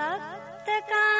सप्तका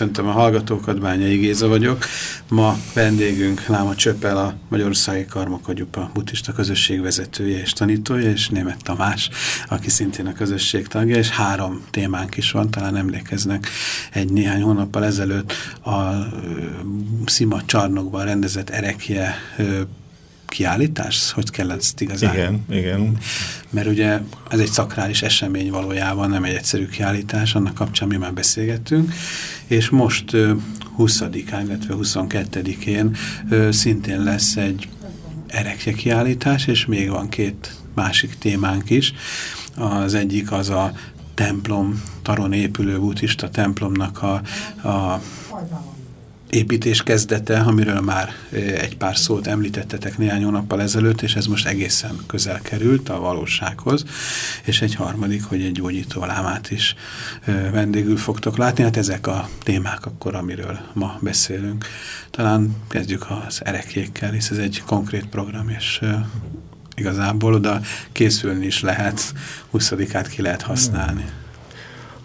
Köszöntöm a hallgatókat, Bányai Géza vagyok. Ma vendégünk Láma Csöppel, a Magyarországi Karmakagyupa buddhista közösség vezetője és tanítója, és Német Tamás, aki szintén a közösség tagja, és három témánk is van, talán emlékeznek egy néhány hónappal ezelőtt a Szima csarnokban rendezett erekje kiállítás? Hogy kell ezt igazán? Igen, igen. Mert ugye ez egy szakrális esemény valójában, nem egy egyszerű kiállítás, annak kapcsán mi már beszélgettünk, és most 20-án, illetve 22-én szintén lesz egy erekje kiállítás, és még van két másik témánk is. Az egyik az a templom, taron épülő buddhista templomnak a, a építés kezdete, amiről már egy pár szót említettetek néhány hónappal ezelőtt, és ez most egészen közel került a valósághoz, és egy harmadik, hogy egy gyógyító lámát is vendégül fogtok látni. Hát ezek a témák akkor, amiről ma beszélünk. Talán kezdjük az erekékkel, hisz ez egy konkrét program, és igazából oda készülni is lehet, 20-át ki lehet használni.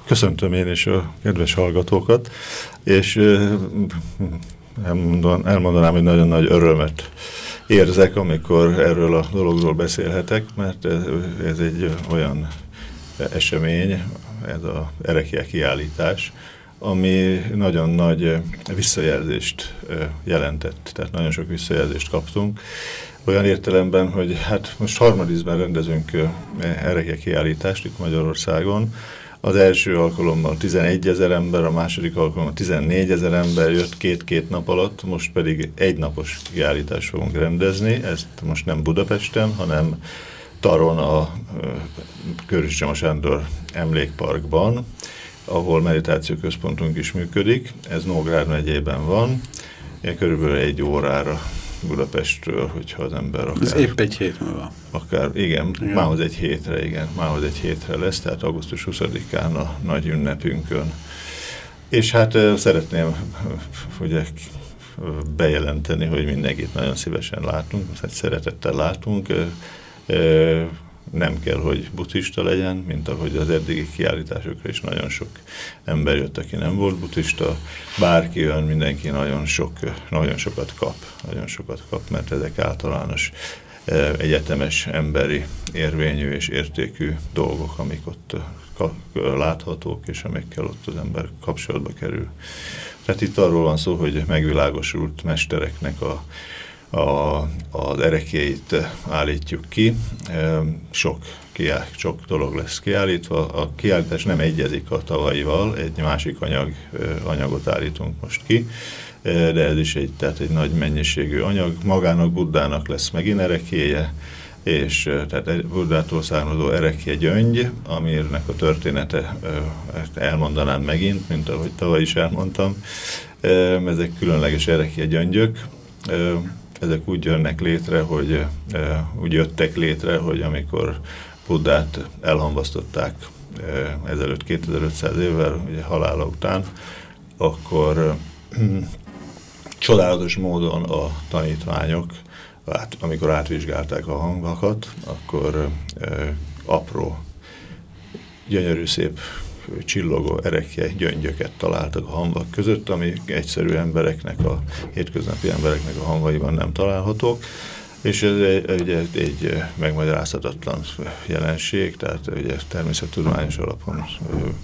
Köszöntöm én is a kedves hallgatókat, és elmondanám, hogy nagyon nagy örömet érzek, amikor erről a dologról beszélhetek, mert ez, egy olyan esemény, ez a erekje kiállítás, ami nagyon nagy visszajelzést jelentett, tehát nagyon sok visszajelzést kaptunk. Olyan értelemben, hogy hát most harmadizben rendezünk erekje kiállítást itt Magyarországon, az első alkalommal 11 ezer ember, a második alkalommal 14 ezer ember jött két-két nap alatt, most pedig egy napos kiállítást fogunk rendezni. Ezt most nem Budapesten, hanem Taron a Körös Sándor emlékparkban, ahol meditációközpontunk is működik. Ez Nógrád megyében van, körülbelül egy órára Budapestről, hogyha az ember akár... Ez épp egy hét múlva. Akár, igen, igen. mához egy hétre, igen, mához egy hétre lesz, tehát augusztus 20-án a nagy ünnepünkön. És hát szeretném ugye, bejelenteni, hogy mindenkit nagyon szívesen látunk, szeretettel látunk nem kell, hogy buddhista legyen, mint ahogy az eddigi kiállításokra is nagyon sok ember jött, aki nem volt buddhista. Bárki jön, mindenki nagyon, sok, nagyon sokat kap, nagyon sokat kap, mert ezek általános e, egyetemes emberi érvényű és értékű dolgok, amik ott láthatók, és amikkel ott az ember kapcsolatba kerül. Tehát itt arról van szó, hogy megvilágosult mestereknek a a, az erekéit állítjuk ki. Sok, kiáll, sok dolog lesz kiállítva. A kiállítás nem egyezik a tavalyival, egy másik anyag, anyagot állítunk most ki, de ez is egy, tehát egy nagy mennyiségű anyag. Magának Buddának lesz megint erekéje, és tehát Buddától származó erekje gyöngy, aminek a története elmondanám megint, mint ahogy tavaly is elmondtam. Ezek különleges erekje gyöngyök, ezek úgy jönnek létre, hogy úgy jöttek létre, hogy amikor Buddát elhamvasztották ezelőtt 2500 évvel, ugye halála után, akkor csodálatos módon a tanítványok, hát, amikor átvizsgálták a hangokat, akkor apró gyönyörű szép csillogó erekje gyöngyöket találtak a hamvak között, ami egyszerű embereknek, a hétköznapi embereknek a hamvaiban nem találhatók. És ez egy, ugye, egy megmagyarázhatatlan jelenség, tehát ugye természettudományos alapon,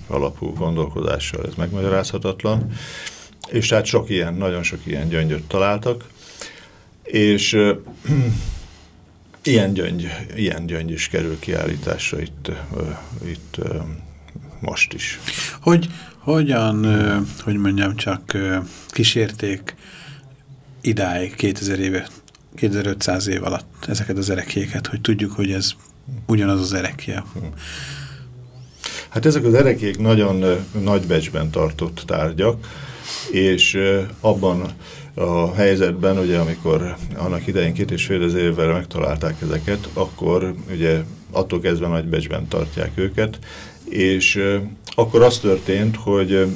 alapú gondolkodással ez megmagyarázhatatlan. És tehát sok ilyen, nagyon sok ilyen gyöngyöt találtak, és ilyen gyöngy, ilyen gyöngy is kerül kiállításra itt, itt most is. Hogy, hogyan, hogy mondjam, csak kísérték idáig 2000 éve, 2500 év alatt ezeket az erekéket, hogy tudjuk, hogy ez ugyanaz az erekje. Hát ezek az erekék nagyon nagy becsben tartott tárgyak, és abban a helyzetben, ugye amikor annak idején két és fél évvel megtalálták ezeket, akkor ugye attól kezdve nagy becsben tartják őket, és akkor az történt, hogy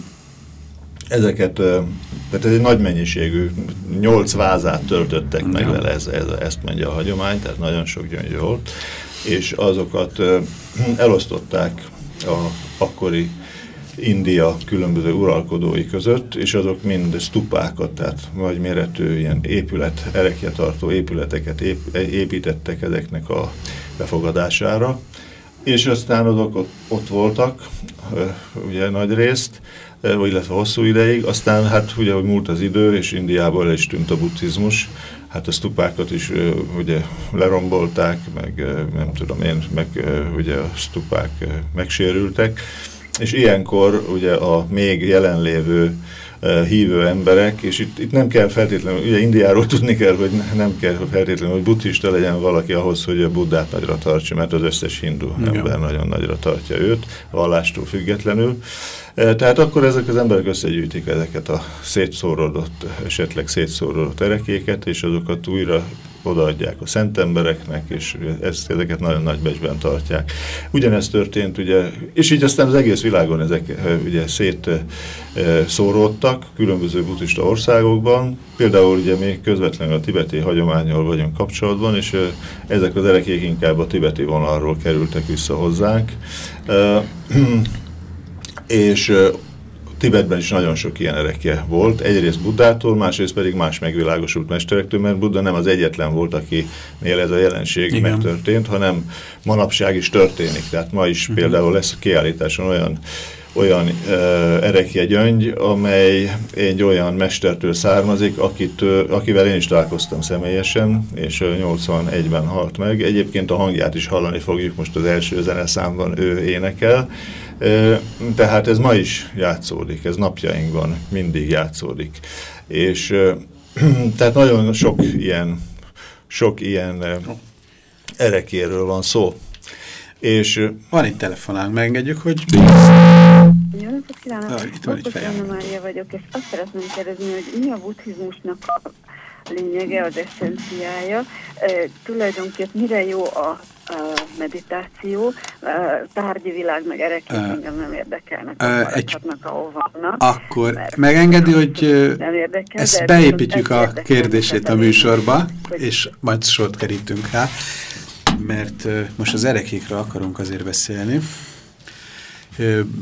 ezeket, tehát ez egy nagy mennyiségű, nyolc vázát töltöttek meg vele, ez, ez, ezt mondja a hagyomány, tehát nagyon sok gyöngyű volt, és azokat elosztották a akkori India különböző uralkodói között, és azok mind stupákat, tehát nagy méretű ilyen épület, erekje tartó épületeket ép, építettek ezeknek a befogadására, és aztán azok ott, voltak, ugye nagy részt, illetve hosszú ideig, aztán hát ugye, hogy múlt az idő, és Indiából is tűnt a buddhizmus, hát a stupákat is ugye lerombolták, meg nem tudom én, meg ugye a stupák megsérültek, és ilyenkor ugye a még jelenlévő hívő emberek, és itt, itt nem kell feltétlenül, ugye Indiáról tudni kell, hogy nem kell feltétlenül, hogy buddhista legyen valaki ahhoz, hogy a Buddhát nagyra tartsa, mert az összes hindu Igen. ember nagyon nagyra tartja őt, vallástól függetlenül. Tehát akkor ezek az emberek összegyűjtik ezeket a szétszórodott, esetleg szétszórodott erekéket, és azokat újra odaadják a szent embereknek, és ezt, ezeket nagyon nagy becsben tartják. Ugyanezt történt, ugye, és így aztán az egész világon ezek ugye szét szóródtak különböző buddhista országokban. Például ugye mi közvetlenül a tibeti hagyományol vagyunk kapcsolatban, és ezek az erekék inkább a tibeti vonalról kerültek vissza hozzánk. és Tibetben is nagyon sok ilyen erekje volt, egyrészt Buddától, másrészt pedig más megvilágosult mesterektől, mert Buddha nem az egyetlen volt, akinél ez a jelenség Igen. megtörtént, hanem manapság is történik. Tehát ma is uh mhm. -huh. például lesz a kiállításon olyan olyan uh, erekje gyöngy, amely egy olyan mestertől származik, akit, uh, akivel én is találkoztam személyesen, és uh, 81-ben halt meg. Egyébként a hangját is hallani fogjuk, most az első zeneszámban ő énekel, tehát ez ma is játszódik, ez napjainkban mindig játszódik. És tehát nagyon sok ilyen, sok ilyen erekéről van szó. És van itt telefonálunk, megengedjük, hogy... Jó napot kívánok! Ah, itt van egy Anna Mária vagyok, és azt szeretném kérdezni, hogy mi a buddhizmusnak a lényege, az eszenciája. E, tulajdonképpen mire jó a meditáció, tárgyi világ, meg erekek engem nem érdekelnek, uh, egy, ahol vannak. Akkor megengedi, hogy nem érdekel, ezt beépítjük a kérdését a műsorba, és majd sort kerítünk rá, mert most az erekékről akarunk azért beszélni.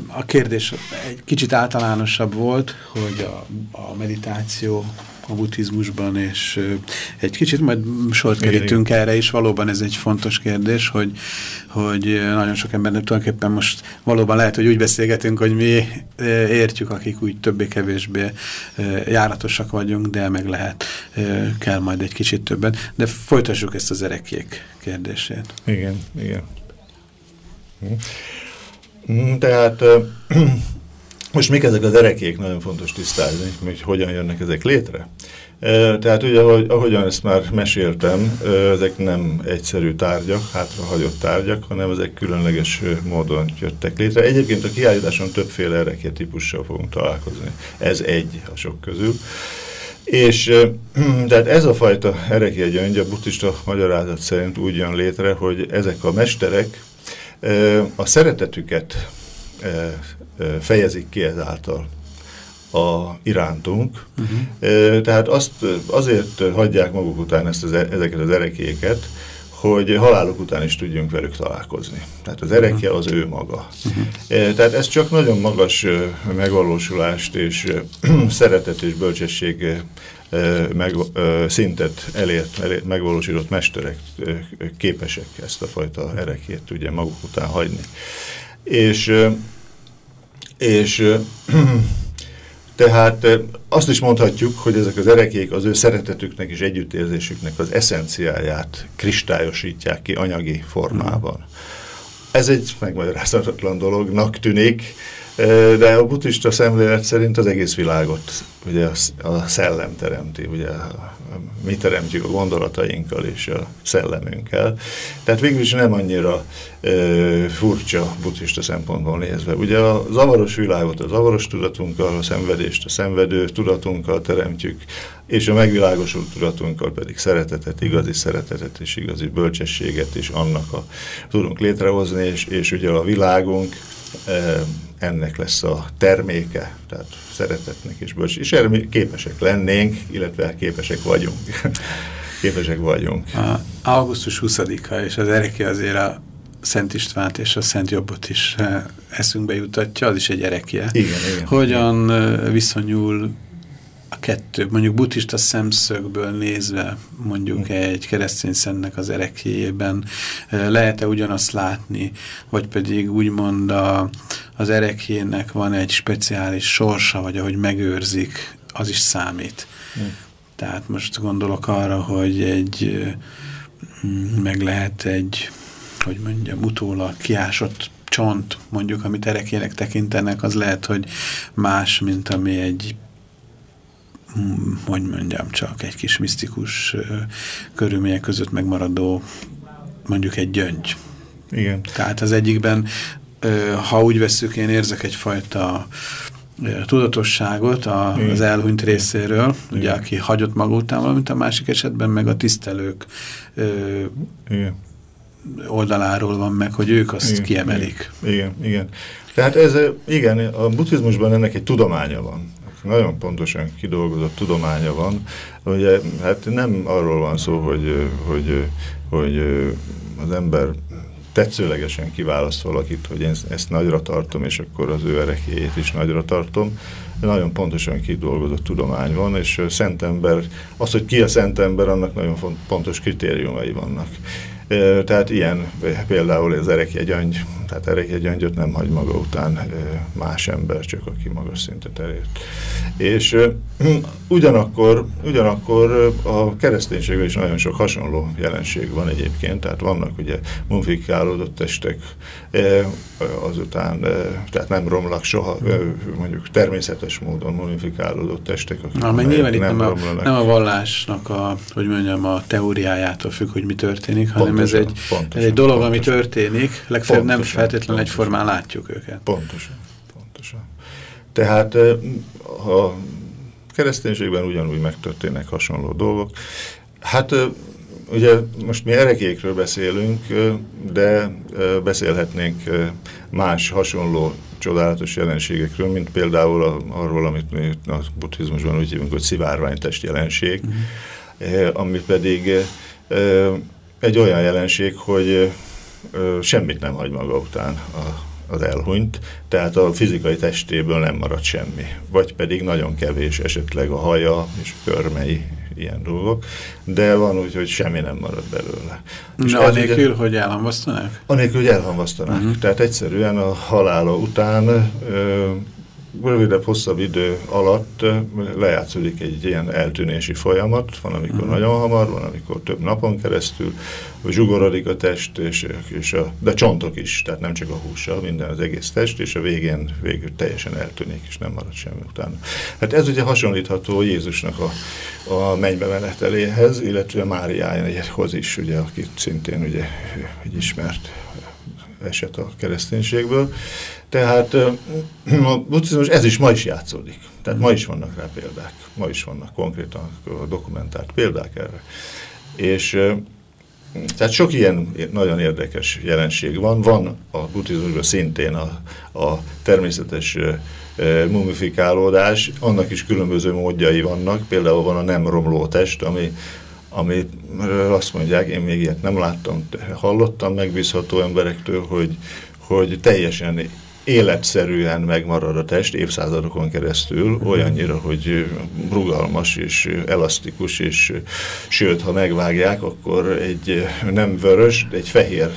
A kérdés egy kicsit általánosabb volt, hogy a, a meditáció a buddhizmusban, és egy kicsit majd sort kerítünk erre is. Valóban ez egy fontos kérdés, hogy, hogy nagyon sok embernek tulajdonképpen most valóban lehet, hogy úgy beszélgetünk, hogy mi értjük, akik úgy többé-kevésbé járatosak vagyunk, de meg lehet, kell majd egy kicsit többen. De folytassuk ezt az erekék kérdését. Igen, igen. Hm, tehát most mik ezek az erekék, nagyon fontos tisztázni, hogy hogyan jönnek ezek létre. Tehát ugye, ahogy, ahogyan ezt már meséltem, ezek nem egyszerű tárgyak, hátrahagyott tárgyak, hanem ezek különleges módon jöttek létre. Egyébként a kiállításon többféle ereké típussal fogunk találkozni. Ez egy a sok közül. És tehát ez a fajta ereké gyöngy a buddhista magyarázat szerint úgy jön létre, hogy ezek a mesterek a szeretetüket fejezik ki ezáltal a irántunk. Uh -huh. Tehát azt azért hagyják maguk után ezt az, e, ezeket az erekéket, hogy haláluk után is tudjunk velük találkozni. Tehát az erekje az ő maga. Uh-huh. Tehát ez csak nagyon magas megvalósulást és szeretet és bölcsesség meg, szintet elért, elért, megvalósított mesterek képesek ezt a fajta erekét ugye maguk után hagyni. És, és tehát azt is mondhatjuk, hogy ezek az erekék az ő szeretetüknek és együttérzésüknek az eszenciáját kristályosítják ki anyagi formában. Ez egy megmagyarázhatatlan dolognak tűnik, de a buddhista szemlélet szerint az egész világot ugye a szellem teremti, ugye mi teremtjük a gondolatainkkal és a szellemünkkel. Tehát végül is nem annyira e, furcsa buddhista szempontból nézve. Ugye a zavaros világot a zavaros tudatunkkal, a szenvedést a szenvedő tudatunkkal teremtjük, és a megvilágosult tudatunkkal pedig szeretetet, igazi szeretetet és igazi bölcsességet is annak a, tudunk létrehozni, és, és ugye a világunk ennek lesz a terméke, tehát szeretetnek és bölcs. És erre mi képesek lennénk, illetve képesek vagyunk. képesek vagyunk. A augusztus 20-a, és az ereke azért a Szent Istvánt és a Szent Jobbot is eh, eszünkbe jutatja, az is egy erekje. Igen, igen. Hogyan. Eh, viszonyul a kettő, mondjuk buddhista szemszögből nézve, mondjuk mm. egy keresztény szennek az erekjében lehet-e ugyanazt látni, vagy pedig úgymond a, az erekjének van egy speciális sorsa, vagy ahogy megőrzik, az is számít. Mm. Tehát most gondolok arra, hogy egy meg lehet egy, hogy mondjam, utólag kiásott csont, mondjuk, amit erekének tekintenek, az lehet, hogy más, mint ami egy hogy mondjam, csak egy kis misztikus körülmények között megmaradó mondjuk egy gyöngy. Igen. Tehát az egyikben, ha úgy veszük, én érzek egyfajta tudatosságot az elhunyt részéről, Igen. ugye, aki hagyott maga után valamint a másik esetben meg a tisztelők Igen. oldaláról van meg, hogy ők azt Igen. kiemelik. Igen, igen. Tehát ez, igen, a buddhizmusban ennek egy tudománya van nagyon pontosan kidolgozott tudománya van. Ugye, hát nem arról van szó, hogy, hogy, hogy az ember tetszőlegesen kiválaszt valakit, hogy én ezt nagyra tartom, és akkor az ő erekéjét is nagyra tartom. Nagyon pontosan kidolgozott tudomány van, és szentember, az, hogy ki a szentember, annak nagyon pontos kritériumai vannak. Tehát ilyen például az erekjegyangy, tehát erekjegyangyot nem hagy maga után más ember, csak aki magas szintet elért. És ugyanakkor, ugyanakkor a kereszténységben is nagyon sok hasonló jelenség van egyébként, tehát vannak ugye mumfikálódott testek, azután, tehát nem romlak soha, mondjuk természetes módon mumifikálódott testek. Na, meg nyilván itt nem, a, nem a vallásnak a, hogy mondjam, a teóriájától függ, hogy mi történik, hanem ez egy, pontosan, egy dolog, pontosan. ami történik, legfeljebb nem feltétlenül egyformán látjuk őket. Pontosan, pontosan. Tehát a kereszténységben ugyanúgy megtörténnek hasonló dolgok. Hát ugye most mi erekékről beszélünk, de beszélhetnénk más hasonló csodálatos jelenségekről, mint például arról, amit mi a buddhizmusban úgy hívunk, hogy szivárványtest jelenség, uh. -huh. ami pedig egy olyan jelenség, hogy semmit nem hagy maga után a, az elhunyt, tehát a fizikai testéből nem marad semmi, vagy pedig nagyon kevés, esetleg a haja és a körmei, ilyen dolgok, de van úgy, hogy semmi nem marad belőle. Na, anélkül, ugye, hogy elhamvasztanák? Anélkül, hogy elhamvasztanák. Uh mhm. -huh. Tehát egyszerűen a halála után ö, rövidebb, hosszabb idő alatt lejátszódik egy ilyen eltűnési folyamat, van amikor uh mhm. -huh. nagyon hamar, van amikor több napon keresztül, zsugorodik a test, és, és a, de csontok is, tehát nem csak a húsa, minden az egész test, és a végén végül teljesen eltűnik, és nem marad semmi utána. Hát ez ugye hasonlítható Jézusnak a, a mennybe meneteléhez, illetve Máriájához is, ugye, akit szintén ugye egy ismert eset a kereszténységből. Tehát a buddhizmus ez is ma is játszódik. Tehát ma is vannak rá példák. Ma is vannak konkrétan dokumentált példák erre. És tehát sok ilyen nagyon érdekes jelenség van. Van a buddhizmusban szintén a, a természetes mumifikálódás, annak is különböző módjai vannak. Például van a nem romló test, ami amiről azt mondják, én még ilyet nem láttam, hallottam megbízható emberektől, hogy, hogy teljesen életszerűen megmarad a test évszázadokon keresztül, mhm. olyannyira, hogy rugalmas és elasztikus, és sőt, ha megvágják, akkor egy nem vörös, egy fehér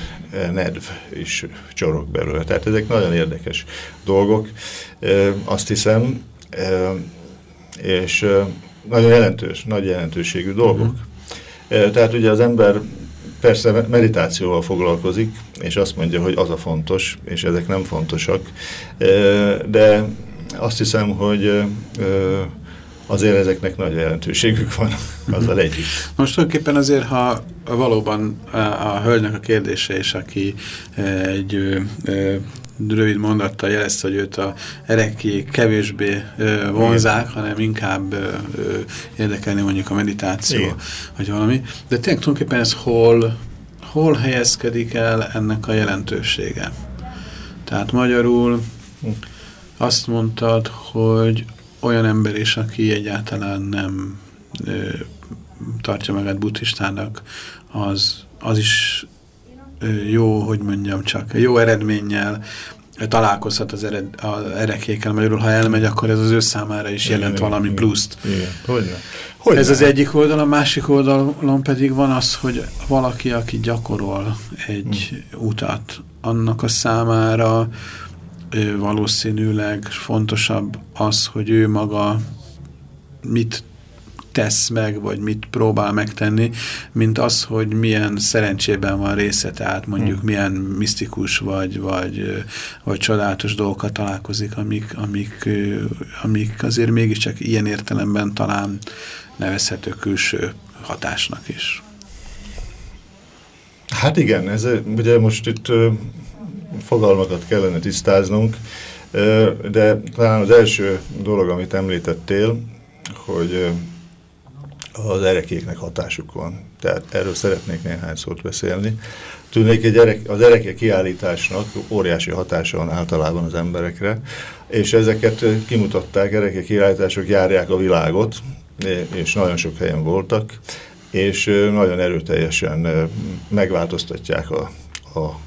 nedv is csorog belőle. Tehát ezek nagyon érdekes dolgok, azt hiszem, és nagyon jelentős, nagy jelentőségű dolgok. Tehát ugye az ember persze meditációval foglalkozik, és azt mondja, hogy az a fontos, és ezek nem fontosak, de azt hiszem, hogy azért ezeknek nagy jelentőségük van azzal együtt. Most tulajdonképpen azért, ha valóban a hölgynek a kérdése is, aki egy rövid mondattal jelezte, hogy őt a ereki kevésbé ö, vonzák, hanem inkább ö, ö, érdekelni mondjuk a meditáció, Igen. vagy valami. De tényleg tulajdonképpen ez hol, hol helyezkedik el ennek a jelentősége? Tehát magyarul hm. azt mondtad, hogy olyan ember is, aki egyáltalán nem ö, tartja magát buddhistának, az, az is jó, hogy mondjam csak, jó eredménnyel találkozhat az, ered, az erekékkel, magyarul ha elmegy, akkor ez az ő számára is jelent igen, valami igen, pluszt. Igen, hogyne. Hogyne. Ez az egyik oldal, a másik oldalon pedig van az, hogy valaki, aki gyakorol egy hmm. utat, annak a számára valószínűleg fontosabb az, hogy ő maga mit tesz meg, vagy mit próbál megtenni, mint az, hogy milyen szerencsében van része, tehát mondjuk hmm. milyen misztikus vagy, vagy, vagy csodálatos dolgokat találkozik, amik, amik, amik azért mégiscsak ilyen értelemben talán nevezhető külső hatásnak is. Hát igen, ez ugye most itt fogalmakat kellene tisztáznunk, de talán az első dolog, amit említettél, hogy az erekéknek hatásuk van. Tehát erről szeretnék néhány szót beszélni. Tudnék, egy erek, az ereke kiállításnak óriási hatása van általában az emberekre, és ezeket kimutatták, ereke kiállítások járják a világot, és nagyon sok helyen voltak, és nagyon erőteljesen megváltoztatják a, a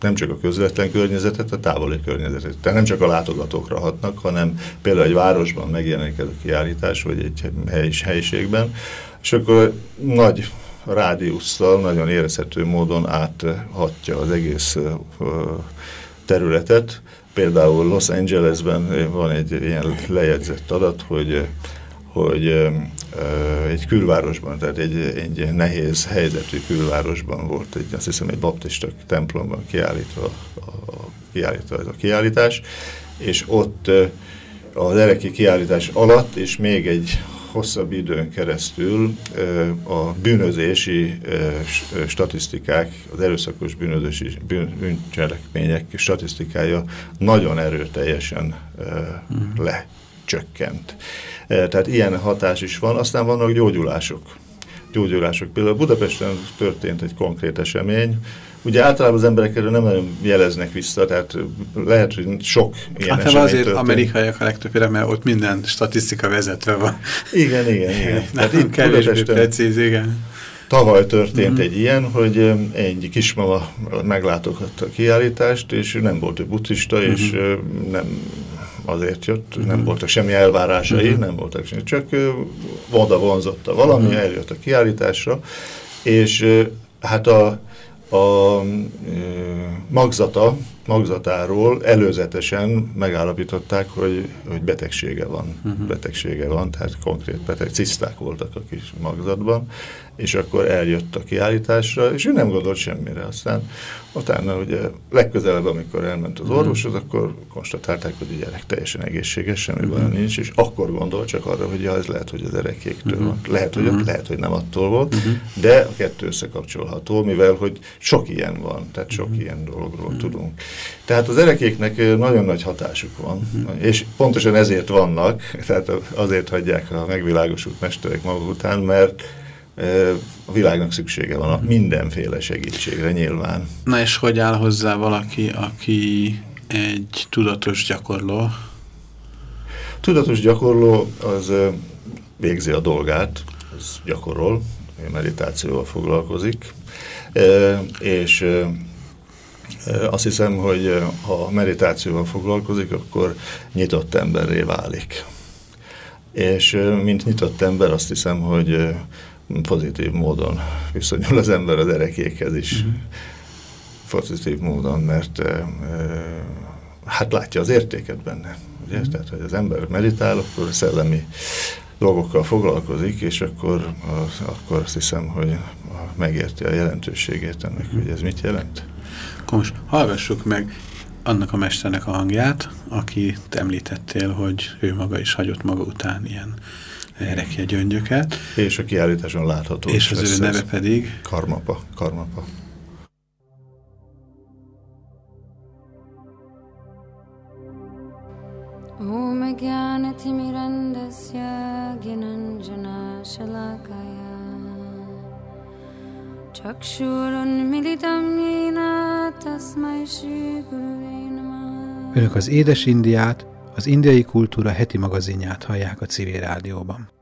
nem csak a közvetlen környezetet, a távoli környezetet. Tehát nem csak a látogatókra hatnak, hanem például egy városban megjelenik ez a kiállítás, vagy egy hely, helyiségben, és akkor nagy rádiusszal, nagyon érezhető módon áthatja az egész területet. Például Los Angelesben van egy ilyen lejegyzett adat, hogy hogy egy külvárosban, tehát egy, egy nehéz helyzetű külvárosban volt, egy, azt hiszem egy baptista templomban kiállítva a, a, kiállítva ez a kiállítás, és ott az ereki kiállítás alatt, és még egy hosszabb időn keresztül a bűnözési statisztikák, az erőszakos bűnözési bűncselekmények statisztikája nagyon erőteljesen mhm. lecsökkent. Eh, tehát ilyen hatás is van. Aztán vannak gyógyulások. Gyógyulások. Például Budapesten történt egy konkrét esemény, Ugye általában az emberek erről nem nagyon jeleznek vissza, tehát lehet, hogy sok ilyen hát, azért történt. amerikaiak a legtöbbére, mert ott minden statisztika vezetve van. Igen, igen, igen. tehát itt kevésbé precíz, igen. Tavaly történt mm -hmm. egy ilyen, hogy eh, egy kismama meglátogatta a kiállítást, és nem volt ő buddhista, mm -hmm. és eh, nem azért jött, uh -huh. nem voltak semmi elvárásai, uh -huh. nem voltak semmi, csak oda vonzotta valami, uh -huh. eljött a kiállításra, és hát a, a magzata, magzatáról előzetesen megállapították, hogy, hogy betegsége van. Uh -huh. Betegsége van, tehát konkrét beteg, ciszták voltak a kis magzatban, és akkor eljött a kiállításra, és ő nem gondolt semmire. Aztán utána ugye legközelebb, amikor elment az orvoshoz, mm. akkor konstatálták, hogy a gyerek teljesen egészséges, semmi mm. baj nincs, és akkor gondolt csak arra, hogy ja, ez lehet, hogy az erekéktől mm. van. Lehet, hogy, mm. lehet, hogy nem attól volt, mm. de a kettő összekapcsolható, mivel hogy sok ilyen van, tehát sok mm. ilyen dologról mm. tudunk. Tehát az erekéknek nagyon nagy hatásuk van, mm. és pontosan ezért vannak, tehát azért hagyják a megvilágosult mesterek maguk után, mert a világnak szüksége van a mindenféle segítségre nyilván. Na és hogy áll hozzá valaki, aki egy tudatos gyakorló? Tudatos gyakorló az végzi a dolgát, az gyakorol, meditációval foglalkozik, és azt hiszem, hogy ha meditációval foglalkozik, akkor nyitott emberré válik. És mint nyitott ember azt hiszem, hogy pozitív módon viszonyul az ember az erekékhez is. Mm -hmm. Pozitív módon, mert hát látja az értéket benne. Ugye? Mm -hmm. Tehát, hogy az ember meditál, akkor szellemi dolgokkal foglalkozik, és akkor, az, akkor azt hiszem, hogy megérti a jelentőségét ennek, hogy ez mit jelent. Akkor most hallgassuk meg annak a mesternek a hangját, aki említettél, hogy ő maga is hagyott maga után ilyen erekje gyöngyöket. És a kiállításon látható. És az ő neve pedig? Karmapa. Karmapa. ॐ ज्ञानतिमिरन्दस्य ज्ञानञ्जनाशलाकया चक्षुरुन्मिलितं येन तस्मै श्रीगुरुवे नमः Önök az Édes Indiát, az indiai kultúra heti magazinját hallják a civil rádióban.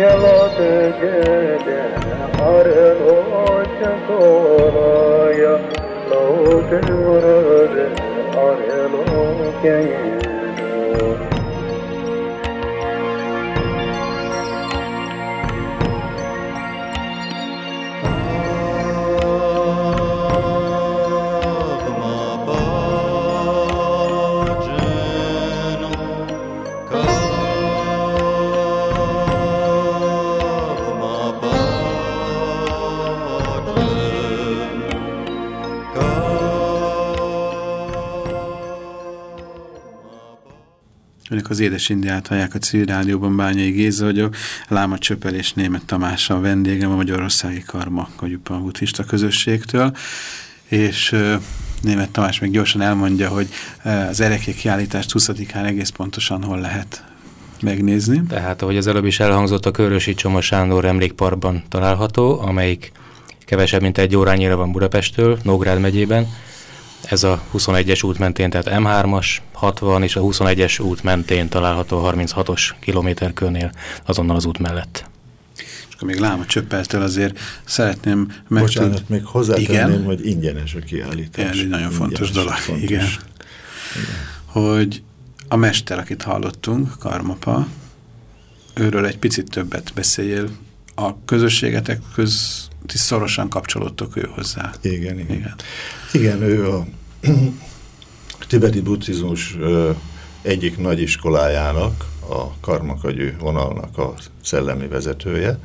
yaladı gele Arın oca soraya Laudun vurur az Édes Indiát hallják a civil rádióban, Bányai Géza vagyok, Láma Csöpel és Német Tamás a vendégem a Magyarországi Karma Kagyupa buddhista közösségtől, és Német Tamás még gyorsan elmondja, hogy az erekék kiállítást 20-án egész pontosan hol lehet megnézni. Tehát, ahogy az előbb is elhangzott, a Körösi Csoma Sándor emlékparkban található, amelyik kevesebb, mint egy órányira van Budapesttől, Nógrád megyében, ez a 21-es út mentén, tehát M3-as, 60 és a 21-es út mentén található 36-os kilométerkörnél azonnal az út mellett. És akkor még Láma Csöppeltől azért szeretném meg... Bocsánat, még hozzátenném, igen? hogy ingyenes a kiállítás. Ez egy nagyon fontos dolog, fontos. Igen. igen. Hogy a mester, akit hallottunk, Karmapa, őről egy picit többet beszéljél. A közösségetek köz ti szorosan kapcsolódtok ő hozzá. Igen, igen. Igen, igen ő a tibeti buddhizmus egyik nagy iskolájának, a karmakagyű vonalnak a szellemi vezetője,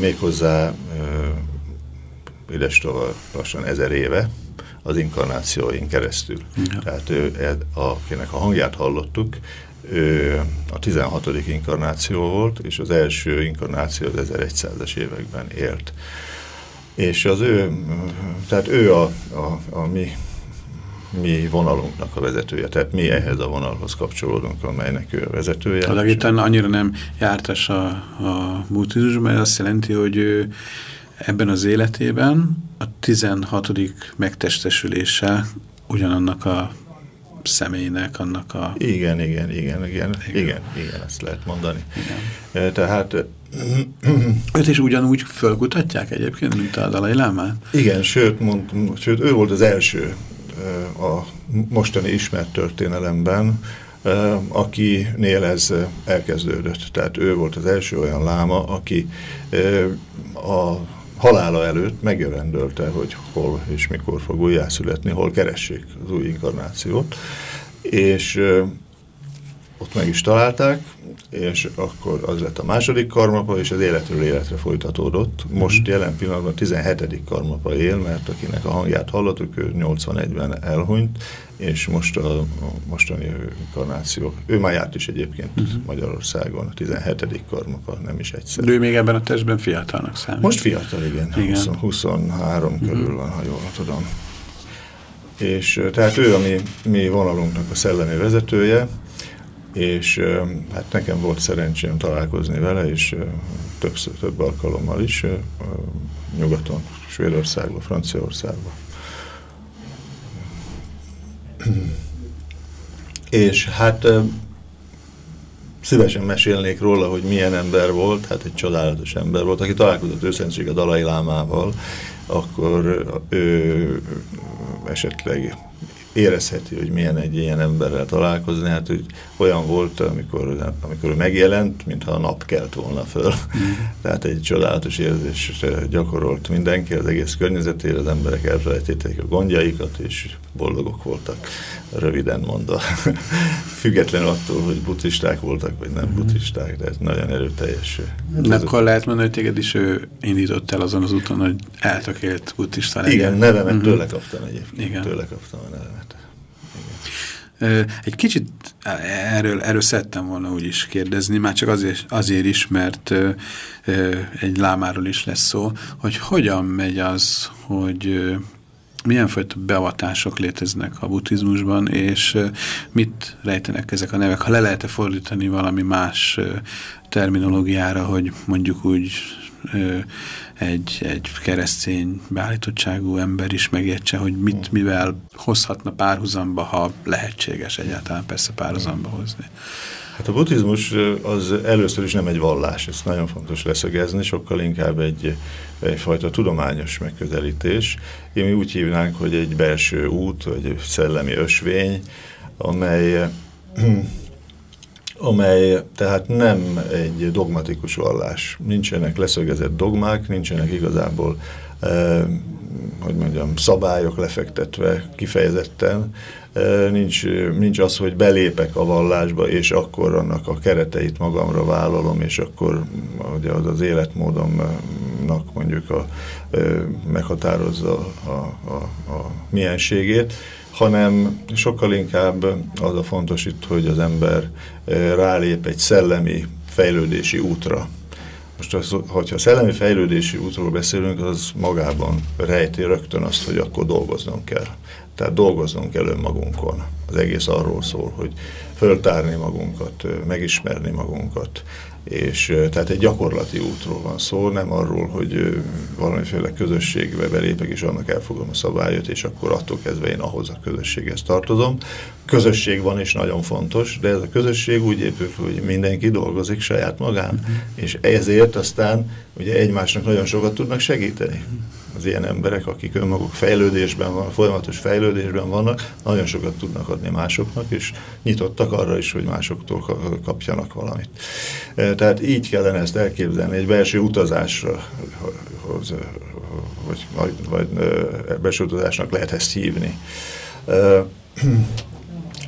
méghozzá idestova lassan ezer éve, az inkarnációin keresztül. Ja. Tehát ő, akinek a hangját hallottuk, a 16. inkarnáció volt, és az első inkarnáció az 1100-es években élt. És az ő, tehát ő a, a, a mi, mi vonalunknak a vezetője, tehát mi ehhez a vonalhoz kapcsolódunk, amelynek ő a vezetője. Talán annyira nem jártas a, a buddhizmus, mert azt jelenti, hogy ő ebben az életében a 16. megtestesülése ugyanannak a személynek, annak a... Igen, igen, igen, igen, igen, igen, igen ezt lehet mondani. Igen. Tehát... Őt is ugyanúgy fölkutatják egyébként, mint a Dalai Lámát? Igen, sőt, mond, sőt, ő volt az első a mostani ismert történelemben, akinél ez elkezdődött. Tehát ő volt az első olyan láma, aki a halála előtt megjövendölte, hogy hol és mikor fog újjászületni, hol keressék az új inkarnációt, és ö, ott meg is találták, és akkor az lett a második karmapa, és az életről életre folytatódott. Most mhm. jelen pillanatban 17. karmapa él, mert akinek a hangját hallottuk, ő 81-ben elhunyt, és most a, a mostani inkarnáció, ő már járt is egyébként uh mhm. -huh. Magyarországon, a 17. karmapa, nem is egyszer. De ő még ebben a testben fiatalnak számít. Most fiatal, igen. igen. 20, 23 uh -huh. körül van, ha jól tudom. És tehát ő a mi, mi vonalunknak a szellemi vezetője, és hát nekem volt szerencsém találkozni vele, és többször, több alkalommal is nyugaton, Svédországban, Franciaországban. És hát szívesen mesélnék róla, hogy milyen ember volt, hát egy csodálatos ember volt, aki találkozott őszentség a Dalai Lámával, akkor ő esetleg érezheti, hogy milyen egy ilyen emberrel találkozni, hát hogy olyan volt, amikor, amikor ő megjelent, mintha a nap kelt volna föl. Mm. Tehát egy csodálatos érzés gyakorolt mindenki, az egész környezetére, az emberek elfelejtették a gondjaikat, és boldogok voltak, röviden mondva. Független attól, hogy buddhisták voltak, vagy nem mm. buddhisták, de ez nagyon erőteljes. De akkor lehet mondani, hogy téged is ő indított el azon az úton, hogy eltökélt buddhista legyen. Igen, nevemet mm -hmm. tőle kaptam egyébként. Igen. Tőle kaptam a nevemet. Egy kicsit erről, erről szerettem volna úgy is kérdezni, már csak azért, azért is, mert egy lámáról is lesz szó, hogy hogyan megy az, hogy milyen fajta beavatások léteznek a buddhizmusban, és mit rejtenek ezek a nevek, ha le lehet -e fordítani valami más terminológiára, hogy mondjuk úgy egy, egy keresztény beállítottságú ember is megértse, hogy mit, mivel hozhatna párhuzamba, ha lehetséges egyáltalán persze párhuzamba hozni. Hát a buddhizmus az először is nem egy vallás, ez nagyon fontos leszögezni, sokkal inkább egy, egyfajta tudományos megközelítés. Én mi úgy hívnánk, hogy egy belső út, vagy egy szellemi ösvény, amely amely tehát nem egy dogmatikus vallás. Nincsenek leszögezett dogmák, nincsenek igazából, eh, hogy mondjam, szabályok lefektetve kifejezetten. Nincs, nincs az, hogy belépek a vallásba, és akkor annak a kereteit magamra vállalom, és akkor ugye az az életmódomnak mondjuk a, meghatározza a, a, a mienségét hanem sokkal inkább az a fontos itt, hogy az ember rálép egy szellemi fejlődési útra. Most, az, hogyha szellemi fejlődési útról beszélünk, az magában rejti rögtön azt, hogy akkor dolgoznom kell. Tehát dolgoznunk kell önmagunkon. Az egész arról szól, hogy föltárni magunkat, megismerni magunkat, és tehát egy gyakorlati útról van szó, nem arról, hogy valamiféle közösségbe belépek, és annak elfogom a szabályot, és akkor attól kezdve én ahhoz a közösséghez tartozom. Közösség van, és nagyon fontos, de ez a közösség úgy épül, hogy mindenki dolgozik saját magán, uh mhm. -huh. és ezért aztán ugye egymásnak nagyon sokat tudnak segíteni az ilyen emberek, akik önmaguk fejlődésben van, folyamatos fejlődésben vannak, nagyon sokat tudnak adni másoknak, és nyitottak arra is, hogy másoktól kapjanak valamit. E, tehát így kellene ezt elképzelni, egy belső utazásra, vagy, vagy, vagy e, belső utazásnak lehet ezt hívni.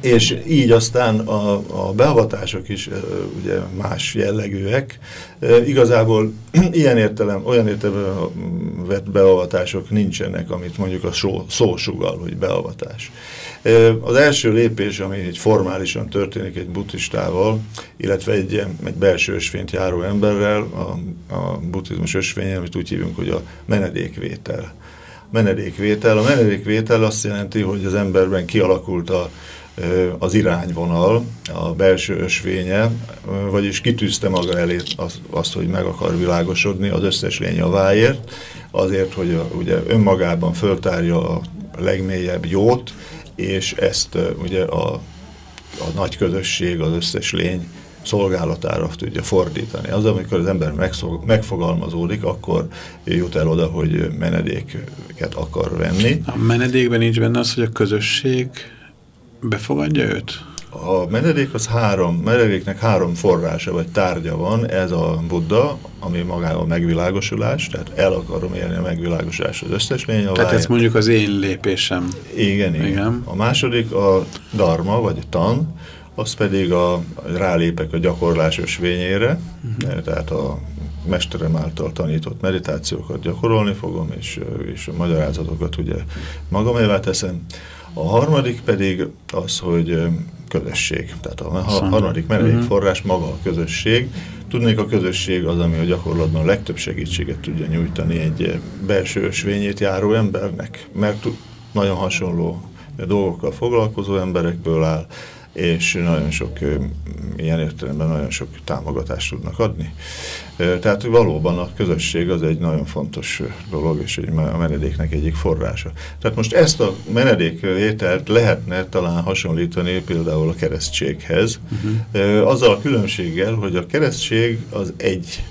E, és így aztán a, a beavatások is ugye más jellegűek. Igazából ilyen értelem, olyan értelemben vett beavatások nincsenek, amit mondjuk a szó, szó sugal, hogy beavatás. Az első lépés, ami egy formálisan történik egy buddhistával, illetve egy, egy belső ösvényt járó emberrel, a, a buddhizmus ösvényen, amit úgy hívunk, hogy a menedékvétel. Menedékvétel. A menedékvétel azt jelenti, hogy az emberben kialakult a az irányvonal, a belső ösvénye, vagyis kitűzte maga elé azt, hogy meg akar világosodni az összes lény javáért, azért, hogy ugye önmagában föltárja a legmélyebb jót, és ezt ugye a, a nagy közösség, az összes lény szolgálatára tudja fordítani. Az, amikor az ember megfogalmazódik, akkor jut el oda, hogy menedéket akar venni. A menedékben nincs benne az, hogy a közösség befogadja őt? A menedék az három, menedéknek három forrása vagy tárgya van, ez a Buddha, ami magával megvilágosulás, tehát el akarom élni a megvilágosulás az összes lény. Tehát ez mondjuk az én lépésem. Igen, igen, igen. A második a dharma, vagy a tan, az pedig a, rálépek a gyakorlás ösvényére, uh mhm. -huh. tehát a mesterem által tanított meditációkat gyakorolni fogom, és, és a magyarázatokat ugye magamévá teszem. A harmadik pedig az, hogy közösség. Tehát a harmadik menedékforrás mhm. maga a közösség. Tudnék, a közösség az, ami a gyakorlatban a legtöbb segítséget tudja nyújtani egy belső ösvényét járó embernek, mert nagyon hasonló dolgokkal foglalkozó emberekből áll, és nagyon sok ilyen értelemben nagyon sok támogatást tudnak adni. Tehát valóban a közösség az egy nagyon fontos dolog, és egy, a menedéknek egyik forrása. Tehát most ezt a menedékvételt lehetne talán hasonlítani például a keresztséghez, uh mhm. -huh. azzal a különbséggel, hogy a keresztség az egy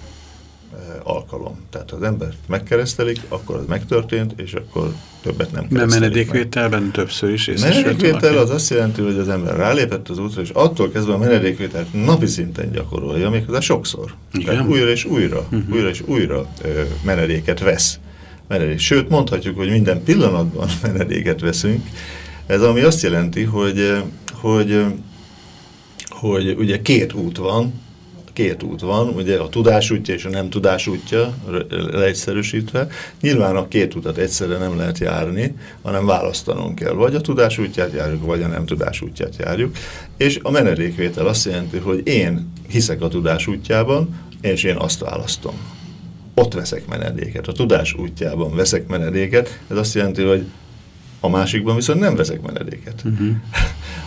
alkalom. Tehát az embert megkeresztelik, akkor az megtörtént, és akkor többet nem keresztelik De menedékvételben többször is Menedékvétel az azt jelenti, hogy az ember rálépett az útra, és attól kezdve a menedékvételt napi szinten gyakorolja, méghozzá sokszor. Igen? Tehát újra és újra, uh mhm. -huh. újra és újra ö, menedéket vesz. Menedék. Sőt, mondhatjuk, hogy minden pillanatban menedéket veszünk. Ez ami azt jelenti, hogy, hogy, hogy ugye két út van, két út van, ugye a tudás útja és a nem tudás útja, leegyszerűsítve. Nyilván a két utat egyszerre nem lehet járni, hanem választanunk kell. Vagy a tudás útját járjuk, vagy a nem tudás útját járjuk. És a menedékvétel azt jelenti, hogy én hiszek a tudás útjában, és én azt választom. Ott veszek menedéket. A tudás útjában veszek menedéket. Ez azt jelenti, hogy a másikban viszont nem veszek menedéket.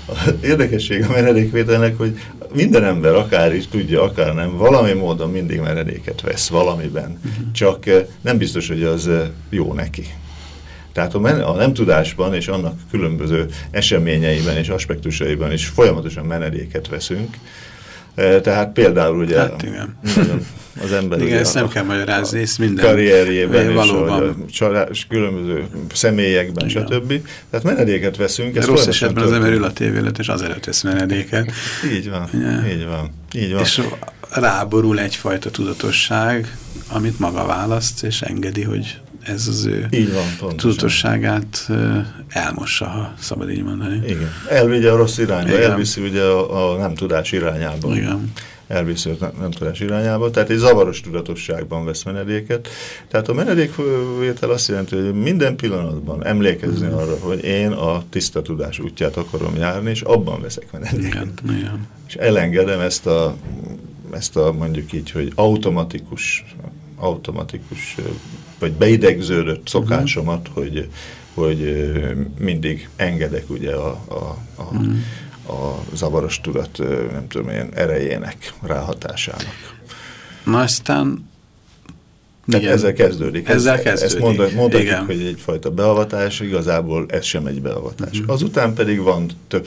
Uh -huh. Érdekesség a menedékvételnek, hogy minden ember akár is tudja, akár nem, valami módon mindig menedéket vesz valamiben, uh -huh. csak eh, nem biztos, hogy az eh, jó neki. Tehát a, a nem tudásban és annak különböző eseményeiben és aspektusaiban is folyamatosan menedéket veszünk, tehát például ugye hát, igen. az ember igen, ezt nem kell magyarázni, ezt minden karrierjében és a különböző személyekben, igen. stb. Tehát menedéket veszünk. Ez rossz esetben az ember ül a tévélet, és azért vesz menedéket. Így van, ja. így van, így van. És ráborul egyfajta tudatosság, amit maga választ, és engedi, hogy ez az ő így van, tudatosságát elmossa, ha szabad így mondani. Igen. Elvigye a rossz irányba, Igen. elviszi ugye a, a nem tudás irányába. Igen elviszi a nem tudás irányába, tehát egy zavaros tudatosságban vesz menedéket. Tehát a menedékvétel azt jelenti, hogy minden pillanatban emlékezni mm. arra, hogy én a tiszta tudás útját akarom járni, és abban veszek menedéket. Igen, igen. És elengedem ezt a, ezt a mondjuk így, hogy automatikus, automatikus vagy beidegződött szokásomat, uh -huh. hogy hogy mindig engedek ugye a, a, a, mm. a zavaros tudat, nem tudom én, erejének, ráhatásának. Na aztán tehát igen. ezzel kezdődik. Ezzel ez, kezdődik. Ezt mondod, mondhatjuk, igen. hogy egyfajta beavatás, igazából ez sem egy beavatás. Uh -huh. Azután pedig van több,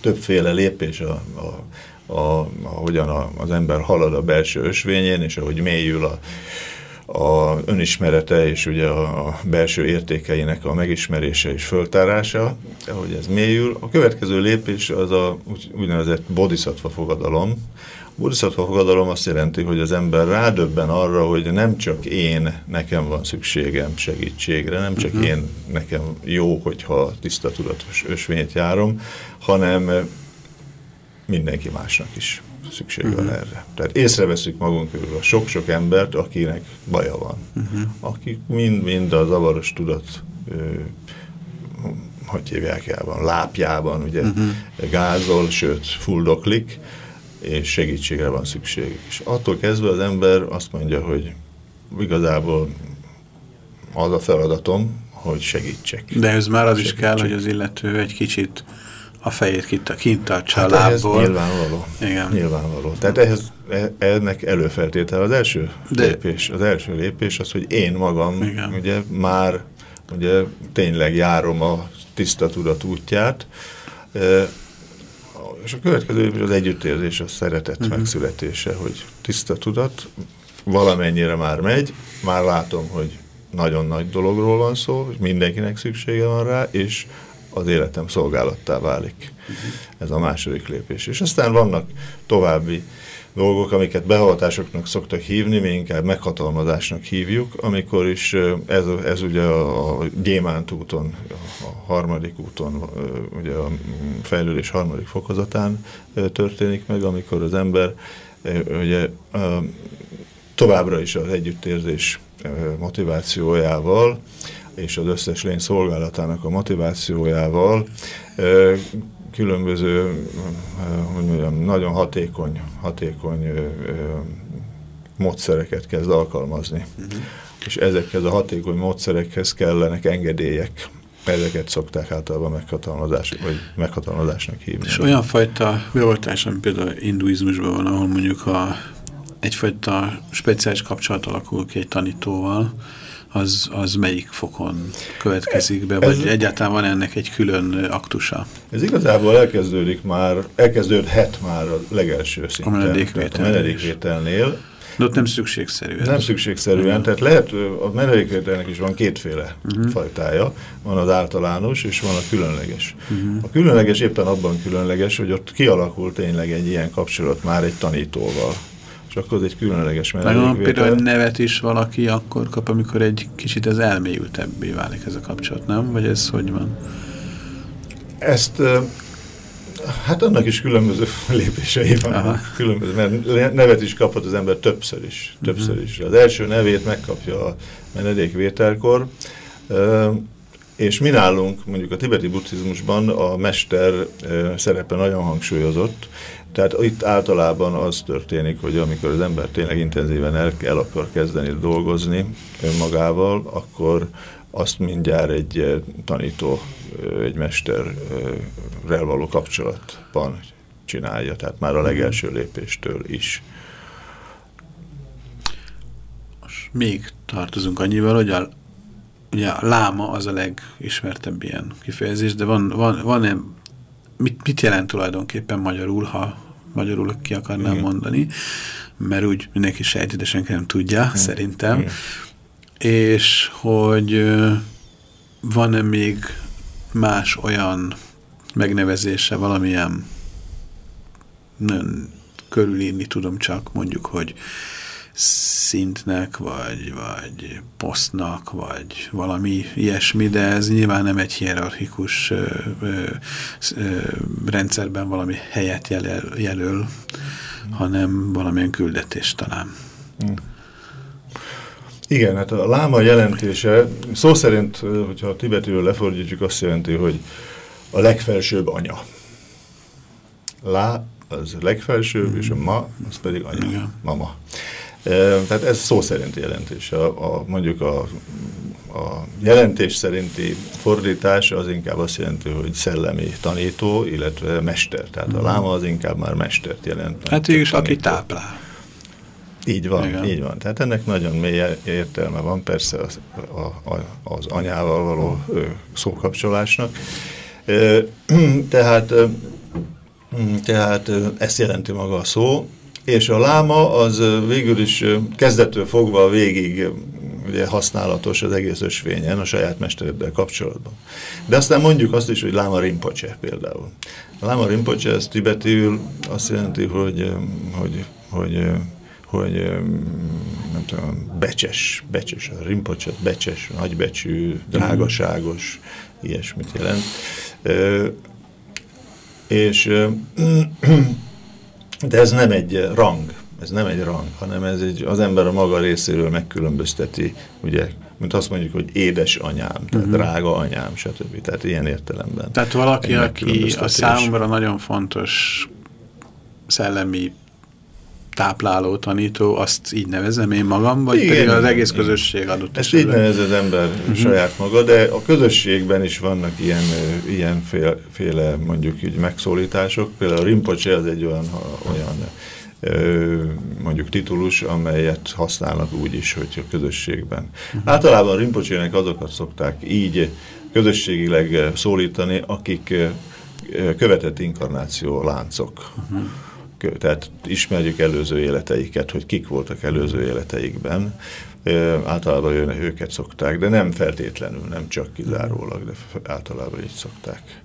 többféle lépés, a, a, a, ahogyan a, az ember halad a belső ösvényén, és ahogy mélyül a, a önismerete és ugye a, a belső értékeinek a megismerése és föltárása, ahogy ez mélyül. A következő lépés az a úgynevezett bodhisattva fogadalom, Bodhisattva fogadalom azt jelenti, hogy az ember rádöbben arra, hogy nem csak én, nekem van szükségem segítségre, nem csak uh mhm. -huh. én, nekem jó, hogyha tiszta tudatos ösvényt járom, hanem mindenki másnak is szükség uh -huh. van mhm. erre. Tehát észreveszünk magunk körül a sok-sok embert, akinek baja van. Uh mhm. -huh. Akik mind-mind a zavaros tudat ö, hogy hívják el, van, lápjában, ugye, uh -huh. gázol, sőt, fuldoklik, és segítségre van szükség. És attól kezdve az ember azt mondja, hogy igazából az a feladatom, hogy segítsek. De ez már az segítsek. is kell, hogy az illető egy kicsit a fejét kint, kint tartsa hát a lábból. nyilvánvaló. Igen. Nyilvánvaló. Tehát ehhez, e, ennek előfeltétel az első De... lépés. Az első lépés az, hogy én magam Igen. ugye már ugye tényleg járom a tiszta tudat útját, és a következő az együttérzés, a szeretet uh mhm. -huh. megszületése, hogy tiszta tudat, valamennyire már megy, már látom, hogy nagyon nagy dologról van szó, hogy mindenkinek szüksége van rá, és az életem szolgálattá válik. Ez a második lépés. És aztán vannak további dolgok, amiket behatásoknak szoktak hívni, mi inkább meghatalmazásnak hívjuk, amikor is ez, ez ugye a, a Gyémánt úton, a harmadik úton, ugye a fejlődés harmadik fokozatán történik meg, amikor az ember ugye továbbra is az együttérzés motivációjával és az összes lény szolgálatának a motivációjával különböző, hogy mondjam, nagyon hatékony, hatékony módszereket kezd alkalmazni. Uh mhm. -huh. És ezekhez a hatékony módszerekhez kellenek engedélyek. Ezeket szokták általában meghatalmazás, vagy meghatalmazásnak hívni. És olyan fajta beoltás, ami például hinduizmusban van, ahol mondjuk a, egyfajta speciális kapcsolat alakul ki egy tanítóval, az, az melyik fokon következik be, vagy ez, egyáltalán van ennek egy külön aktusa? Ez igazából elkezdődik már, elkezdődhet már a legelső szinten. A menedékvételnél. A menedékvételnél. De ott nem szükségszerűen. Nem szükségszerűen, tehát lehet, a menedékvételnek is van kétféle uh -huh. fajtája, van az általános és van a különleges. Uh -huh. A különleges éppen abban különleges, hogy ott kialakult tényleg egy ilyen kapcsolat már egy tanítóval és akkor az egy különleges menedékvétel. Például nevet is valaki akkor kap, amikor egy kicsit az elmélyültebbé válik ez a kapcsolat, nem? Vagy ez hogy van? Ezt, hát annak is különböző lépései van. Különböző, mert nevet is kaphat az ember többször is. Többször is. Az első nevét megkapja a menedékvételkor, és mi nálunk, mondjuk a tibeti buddhizmusban a mester szerepe nagyon hangsúlyozott, tehát itt általában az történik, hogy amikor az ember tényleg intenzíven el, el akar kezdeni dolgozni önmagával, akkor azt mindjárt egy eh, tanító, eh, egy mesterrel való kapcsolatban csinálja, tehát már a mhm. legelső lépéstől is. Most még tartozunk annyival, hogy a, ugye a láma az a legismertebb ilyen kifejezés, de van, van, van-e, mit, mit jelent tulajdonképpen magyarul, ha magyarul ki akarnám Igen. mondani, mert úgy mindenki sejti, de senki nem tudja, Igen. szerintem. Igen. És hogy van-e még más olyan megnevezése valamilyen körülírni tudom csak, mondjuk, hogy szintnek, vagy, vagy posztnak, vagy valami ilyesmi, de ez nyilván nem egy hierarchikus ö, ö, ö, rendszerben valami helyet jelöl, jelöl mm. hanem valamilyen küldetés talán. Mm. Igen, hát a láma jelentése szó szerint, hogyha a tibetről lefordítjuk, azt jelenti, hogy a legfelsőbb anya. Lá az legfelsőbb, mm. és a ma, az pedig anya, Igen. mama. Tehát ez szó szerinti jelentés. A, a, mondjuk a, a jelentés szerinti fordítás az inkább azt jelenti, hogy szellemi tanító, illetve mester. Tehát a láma az inkább már mestert jelent. Hát is, aki táplál. Így van, Igen. így van. Tehát ennek nagyon mély értelme van, persze az, a, a, az anyával való szókapcsolásnak. Tehát, tehát ezt jelenti maga a szó, és a láma az végül is kezdettől fogva végig ugye használatos az egész ösvényen a saját mestereddel kapcsolatban. De aztán mondjuk azt is, hogy láma rinpoche például. Láma rinpoche ez tibetiül azt jelenti, hogy, hogy, hogy hogy nem tudom, becses, becses, a rinpoche, becses, nagybecsű, drágaságos, ilyesmit jelent. És de ez nem egy rang, ez nem egy rang, hanem ez egy, az ember a maga részéről megkülönbözteti, ugye, mint azt mondjuk, hogy édes anyám, tehát uh mhm. -huh. drága anyám, stb. Tehát ilyen értelemben. Tehát valaki, aki a számomra nagyon fontos szellemi tápláló, tanító, azt így nevezem én magam, vagy igen, pedig az egész igen. közösség adott Ezt így nevez az ember uh mhm. -huh. saját maga, de a közösségben is vannak ilyen, ilyen fél, féle mondjuk így megszólítások. Például a Rinpoche az egy olyan, olyan mondjuk titulus, amelyet használnak úgy is, hogy a közösségben. Uh mhm. -huh. Általában a Rinpoche-nek azokat szokták így közösségileg szólítani, akik követett inkarnáció láncok. Uh mhm. -huh tehát ismerjük előző életeiket, hogy kik voltak előző életeikben, általában őket szokták, de nem feltétlenül, nem csak kizárólag, de általában így szokták.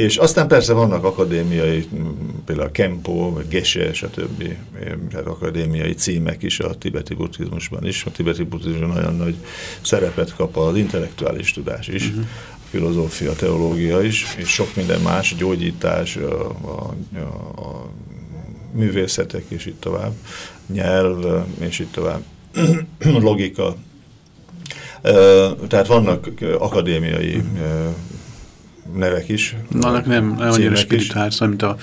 És aztán persze vannak akadémiai, például a Kempo, vagy Gese, stb. Tehát akadémiai címek is a tibeti buddhizmusban is. A tibeti buddhizmusban nagyon nagy szerepet kap az intellektuális tudás is, uh -huh. Filozófia, teológia is, és sok minden más, gyógyítás, a, a, a, művészetek, és így tovább, nyelv, és így tovább, logika. Tehát vannak akadémiai nevek is. Annak nem, nem annyira spirituális, mint a,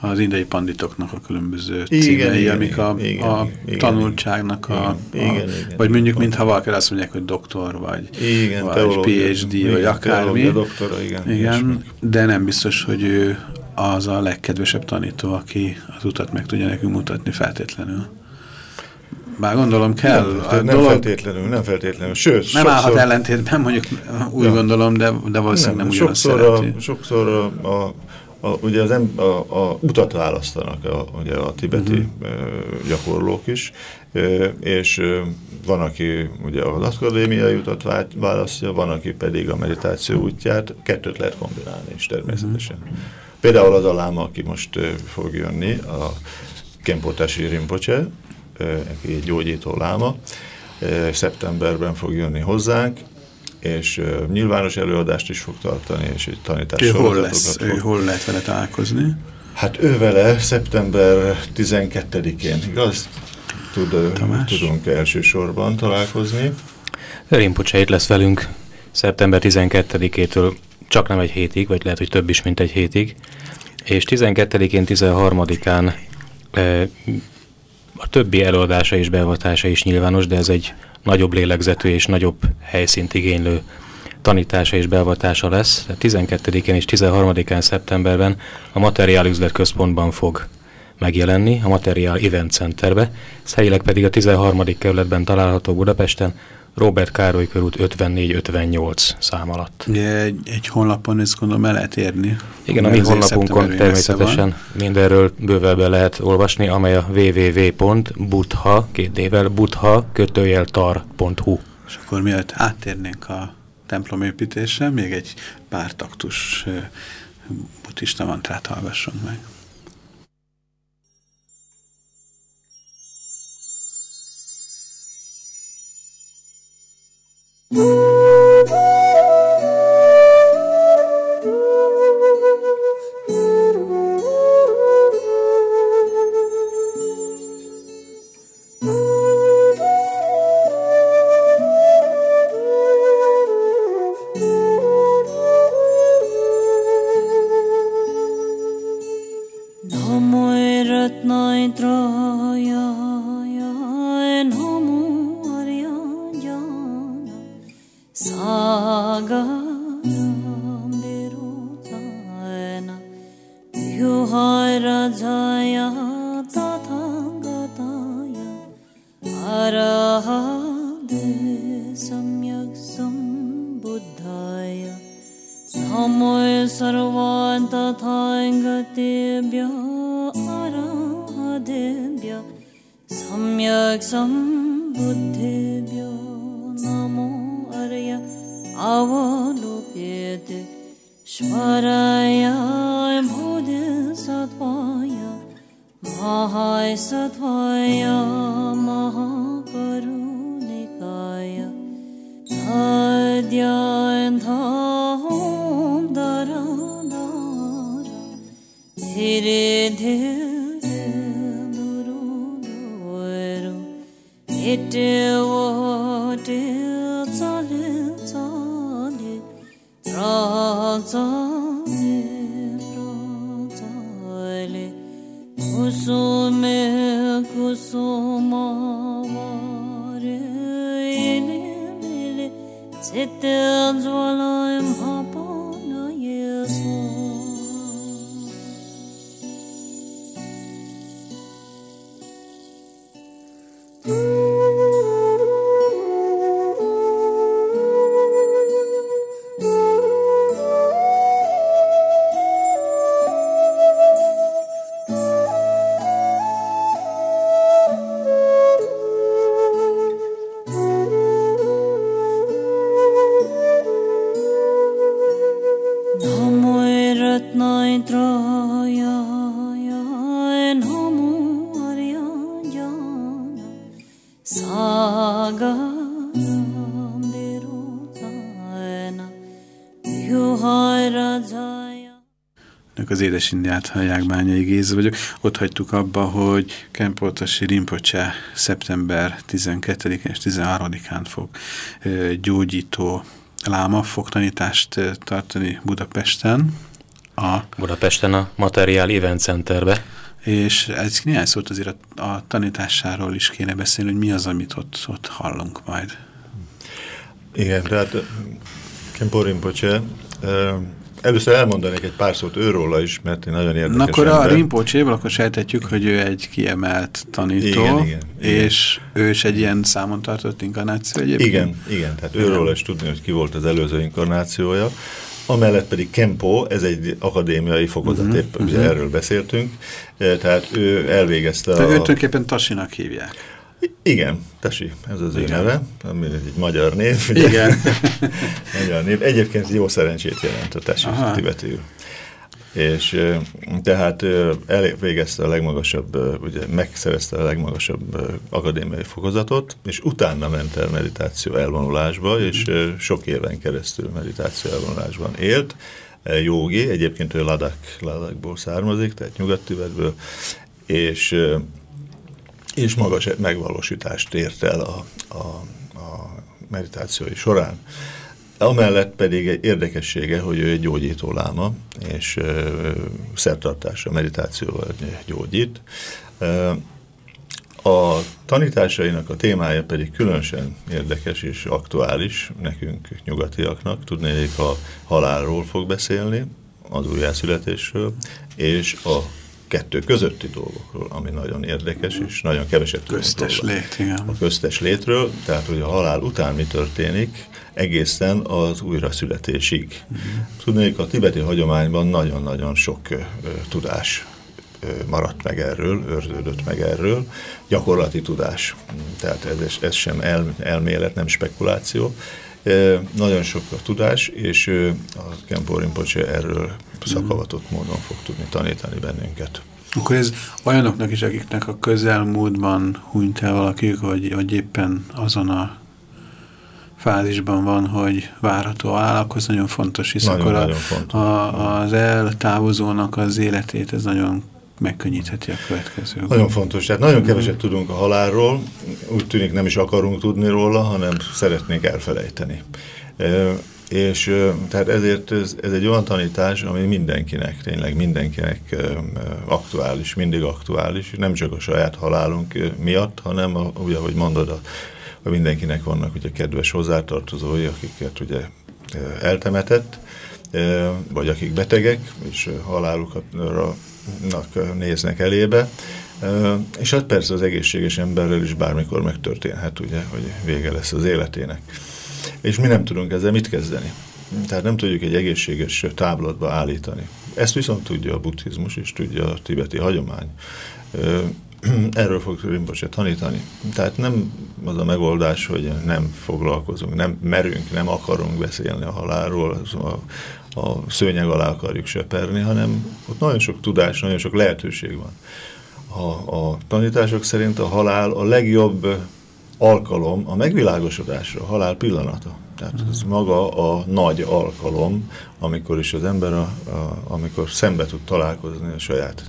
az indiai panditoknak a különböző igen, címei, igen, amik a, igen, a igen, tanultságnak igen, a, igen, a igen, vagy mondjuk, mintha valaki azt mondják, hogy doktor, vagy, igen, vagy PhD, igen, vagy akármi. Doktora, igen, igen de nem biztos, hogy ő az a legkedvesebb tanító, aki az utat meg tudja nekünk mutatni feltétlenül. Bár gondolom kell. Nem, a nem dolog, feltétlenül, nem feltétlenül. Sőt, nem sokszor, állhat ellentétben, mondjuk úgy ja, gondolom, de, de valószínűleg nem, nem ugyanazt sokszor A, sokszor a, a, a, ugye az em, a, a utat választanak a, ugye a tibeti uh mhm. -huh. gyakorlók is, és van, aki ugye az akadémiai utat választja, van, aki pedig a meditáció útját, kettőt lehet kombinálni is természetesen. Uh mhm. -huh. Például az a láma, aki most fog jönni, a Kempotási Rinpoche, aki egy gyógyító láma, szeptemberben fog jönni hozzánk, és nyilvános előadást is fog tartani, és egy tanítás hol lesz, fog. hol lehet vele találkozni? Hát ő vele szeptember 12-én, igaz? Tud, tudunk elsősorban találkozni. Rinpoche itt lesz velünk szeptember 12-től csak nem egy hétig, vagy lehet, hogy több is, mint egy hétig. És 12-én, 13-án e, a többi előadása és beavatása is nyilvános, de ez egy nagyobb lélegzetű és nagyobb helyszínt igénylő tanítása és beavatása lesz. 12-én és 13-án szeptemberben a Materiál Üzlet Központban fog megjelenni, a Materiál Event Centerbe, helyileg pedig a 13. kerületben található Budapesten, Robert Károly körút 54-58 szám alatt. Egy, egy honlapon ezt gondolom el lehet érni. Igen, a mi honlapunkon természetesen mindenről bővelbe lehet olvasni, amely a www.butha, két nével, butha kötőjeltar.hu. És akkor mielőtt áttérnénk a templomépítésre, még egy pár taktus buddhista mantrát hallgassunk meg. 아! wo de zo le zo le ra zo le ro zo le kusume kusuma wa re ne me le édes indiát hallják, Bányai Géza vagyok. Ott hagytuk abba, hogy Kempoltasi Rimpocse szeptember 12-én és 13-án fog gyógyító láma fog tanítást tartani Budapesten. A, Budapesten a Materiál Event Centerbe. és ez néhány szót azért a, a tanításáról is kéne beszélni, hogy mi az, amit ott, ott hallunk majd. Igen, tehát Kempo Rinpoche, először elmondanék egy pár szót őróla is, mert én nagyon érdekes Na akkor a ember. Rinpoche-ból akkor sejtetjük, hogy ő egy kiemelt tanító, Igen, igen, igen. és ő is egy ilyen számon tartott inkarnáció egyébként. Igen, igen, tehát őről is tudni, hogy ki volt az előző inkarnációja. Amellett pedig Kempo, ez egy akadémiai fokozat, uh-huh, épp ugye erről beszéltünk, Eh, tehát ő elvégezte Tehát a... őt tulajdonképpen Tasinak hívják. Igen, Tesi, ez az ő Igen. neve, ami egy magyar név. Ugye? Igen. magyar név. Egyébként jó szerencsét jelent a Tesi Aha. tibetül. És tehát ö, elvégezte a legmagasabb, ugye megszerezte a legmagasabb akadémiai fokozatot, és utána ment el meditáció elvonulásba, és sok éven keresztül meditáció elvonulásban élt. Jogi, egyébként ő Ladak, Ladakból származik, tehát Nyugat-Tibetből, és és magas megvalósítást ért el a, a, a meditációi során. Amellett pedig egy érdekessége, hogy ő egy gyógyító láma, és ö, szertartásra, meditációval gyógyít. Ö, a tanításainak a témája pedig különösen érdekes és aktuális nekünk nyugatiaknak. Tudnék, a halálról fog beszélni, az újjászületésről, és a kettő közötti dolgokról, ami nagyon érdekes, és nagyon keveset Köztes róla. lét, igen. A köztes létről, tehát hogy a halál után mi történik, egészen az újraszületésig. Uh-huh. Tudnék, a tibeti hagyományban nagyon-nagyon sok ö, ö, tudás ö, maradt meg erről, őrződött meg erről, gyakorlati tudás, tehát ez, ez sem el, elmélet, nem spekuláció. Nagyon sok a tudás, és a Kempo Rinpoche erről szakavatott módon fog tudni tanítani bennünket. Akkor ez olyanoknak is, akiknek a közelmúltban hunyt el valakik, vagy, vagy éppen azon a fázisban van, hogy várható áll, akkor ez nagyon fontos, hisz Nagyon, akkor a, nagyon fontos. a, az eltávozónak az életét ez nagyon megkönnyítheti a következő. Nagyon fontos, tehát nagyon keveset tudunk a halálról, úgy tűnik nem is akarunk tudni róla, hanem szeretnénk elfelejteni. És tehát ezért ez, ez egy olyan tanítás, ami mindenkinek, tényleg mindenkinek aktuális, mindig aktuális, nem csak a saját halálunk miatt, hanem a, ugye, ahogy mondod, a, a mindenkinek vannak ugye kedves hozzátartozói, akiket ugye eltemetett, vagy akik betegek, és halálukat néznek elébe, és hát persze az egészséges emberrel is bármikor megtörténhet, ugye, hogy vége lesz az életének. És mi nem tudunk ezzel mit kezdeni. Tehát nem tudjuk egy egészséges táblatba állítani. Ezt viszont tudja a buddhizmus, és tudja a tibeti hagyomány. Erről fog Rinpoche tanítani. Tehát nem az a megoldás, hogy nem foglalkozunk, nem merünk, nem akarunk beszélni a halálról, a, a szőnyeg alá akarjuk söperni, hanem ott nagyon sok tudás, nagyon sok lehetőség van. A, a tanítások szerint a halál a legjobb alkalom a megvilágosodásra, a halál pillanata. Tehát ez maga a nagy alkalom, amikor is az ember, a, a, amikor szembe tud találkozni a saját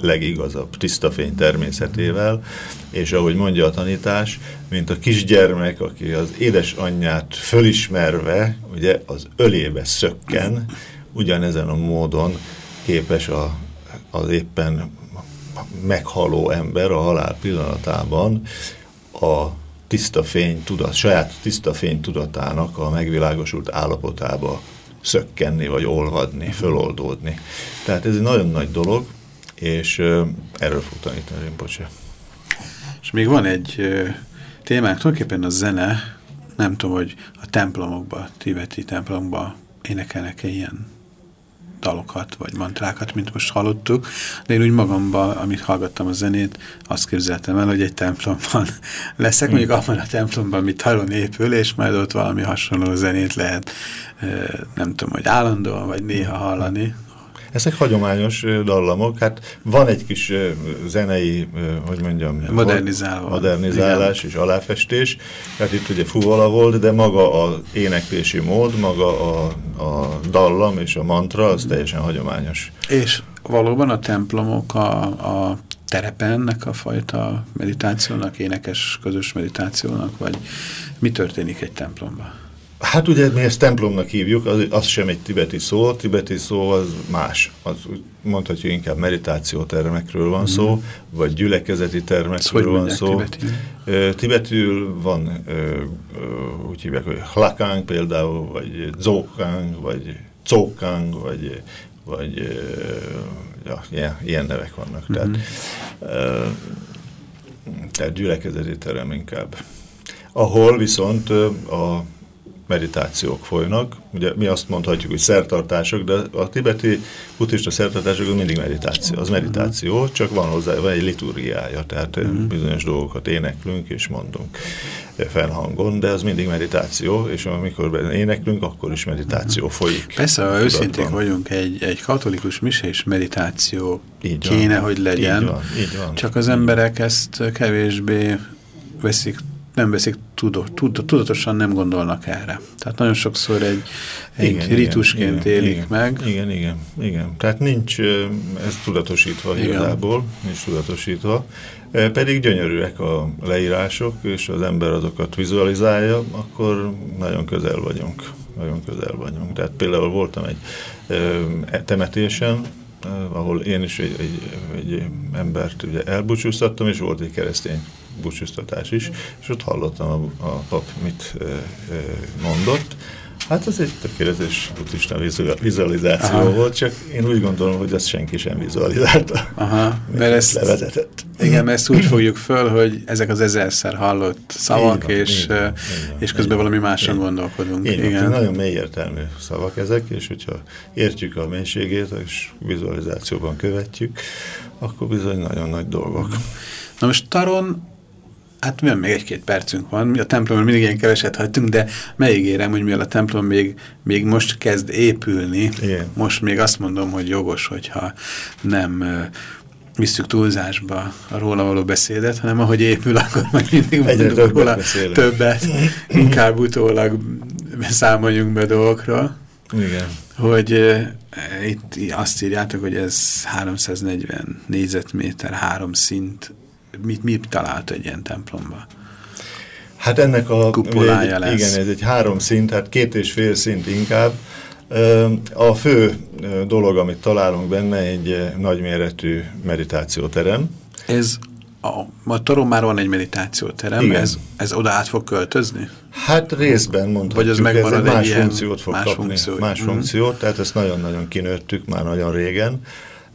legigazabb tiszta fény természetével, és ahogy mondja a tanítás, mint a kisgyermek, aki az édesanyját fölismerve, ugye az ölébe szökken, ugyanezen a módon képes a, az éppen meghaló ember a halál pillanatában a tiszta fény tudat, saját tiszta fény tudatának a megvilágosult állapotába szökkenni, vagy olvadni, föloldódni. Tehát ez egy nagyon nagy dolog, és erről fog tanítani Rinpoche. És még van egy témánk, tulajdonképpen a zene, nem tudom, hogy a templomokban, tibeti templomokban énekelnek-e ilyen dalokat, vagy mantrákat, mint most hallottuk, de én úgy magamban, amit hallgattam a zenét, azt képzeltem el, hogy egy templomban leszek, hmm. mondjuk abban a templomban, amit talon épül, és majd ott valami hasonló zenét lehet, nem tudom, hogy állandóan, vagy néha hallani, ezek hagyományos dallamok, hát van egy kis zenei, hogy mondjam, Modernizálva. modernizálás Igen. és aláfestés, tehát itt ugye fuvala volt, de maga az éneklési mód, maga a, a dallam és a mantra, az teljesen hagyományos. És valóban a templomok a, a terepennek a fajta meditációnak, énekes közös meditációnak, vagy mi történik egy templomban? Hát ugye mi ezt templomnak hívjuk, az, az sem egy tibeti szó, a tibeti szó az más. Az mondhatjuk inkább meditációtermekről van szó, mm. vagy gyülekezeti termekről van szó. Tibetül? Tibetül van, úgy hívják, hogy hlakáng például, vagy zókáng, vagy cókáng, vagy, vagy ja, ilyen, ilyen nevek vannak. Mm -hmm. Tehát, tehát gyülekezeti terem inkább. Ahol viszont a meditációk folynak. Ugye mi azt mondhatjuk, hogy szertartások, de a tibeti buddhista szertartások mindig meditáció. Az meditáció, csak van hozzá van egy liturgiája, tehát uh mhm. -huh. bizonyos dolgokat éneklünk és mondunk fennhangon, de az mindig meditáció, és amikor éneklünk, akkor is meditáció uh mhm. -huh. folyik. Persze, ha őszinték vagyunk, egy, egy katolikus misés meditáció így kéne, van, hogy legyen. Így van, így van. Csak az emberek ezt kevésbé veszik nem veszik tudatosan nem gondolnak erre. Tehát nagyon sokszor egy, egy igen, ritusként igen, élik igen, meg. Igen, igen, igen. Tehát nincs ez tudatosítva igen. igazából, nincs tudatosítva. Pedig gyönyörűek a leírások, és az ember azokat vizualizálja, akkor nagyon közel vagyunk. Nagyon közel vagyunk. Tehát például voltam egy e, temetésen, ahol én is egy, egy, egy embert ugye elbúcsúztattam, és volt egy keresztény búcsúztatás is, és ott hallottam a, a pap mit e, e, mondott. Hát ez egy tökéletes buddhista vizualizáció Aha. volt, csak én úgy gondolom, hogy ezt senki sem vizualizálta. Aha, mert ezt, levezetett. Igen, mert ezt úgy fogjuk föl, hogy ezek az ezerszer hallott szavak, van, és, van, és közben valami máson így, gondolkodunk. Így igen. Van, nagyon mély értelmű szavak ezek, és hogyha értjük a mélységét, és vizualizációban követjük, akkor bizony nagyon nagy dolgok. Na most Taron Hát mi még egy-két percünk van, mi a templomon mindig ilyen keveset hagytunk, de megígérem, hogy mivel a templom még, még most kezd épülni, Igen. most még azt mondom, hogy jogos, hogyha nem visszük túlzásba a róla való beszédet, hanem ahogy épül, akkor meg mindig mondjuk többet róla beszélek. többet, inkább utólag számoljunk be dolgokról. Igen. Hogy uh, itt azt írjátok, hogy ez 340 négyzetméter, három szint mit, mit talált egy ilyen templomba? Hát ennek a kupolája egy, lesz. Igen, ez egy három szint, hát két és fél szint inkább. A fő dolog, amit találunk benne, egy nagyméretű meditációterem. Ez a, a toron már van egy meditációterem, ez, ez oda át fog költözni? Hát részben mondhatjuk, Vagy az megmarad ez egy más ilyen, funkciót fog más kapni, funkció. más mm. funkciót, tehát ezt nagyon-nagyon kinőttük már nagyon régen,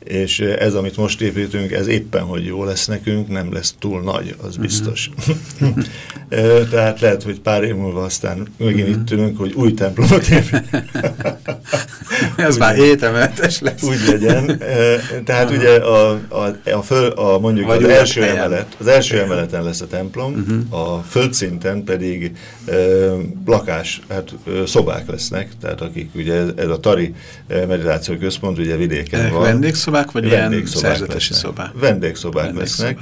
és ez, amit most építünk, ez éppen, hogy jó lesz nekünk, nem lesz túl nagy, az mhm. biztos. Uh -huh. Tehát lehet, hogy pár év múlva aztán megint uh -huh. itt ülünk, hogy új templomot építünk. ez már hétemeletes lesz. Úgy legyen. Tehát uh -huh. ugye a, a, a, föl, a mondjuk Vagy az első, emelet, az első emeleten lesz a templom, uh -huh. a földszinten pedig ö, lakás, hát ö, szobák lesznek, tehát akik ugye ez a Tari meditáció központ ugye vidéken van. Vendégszobák, vagy vendégszobák ilyen lesznek. szobák? Vendégszobák, lesznek.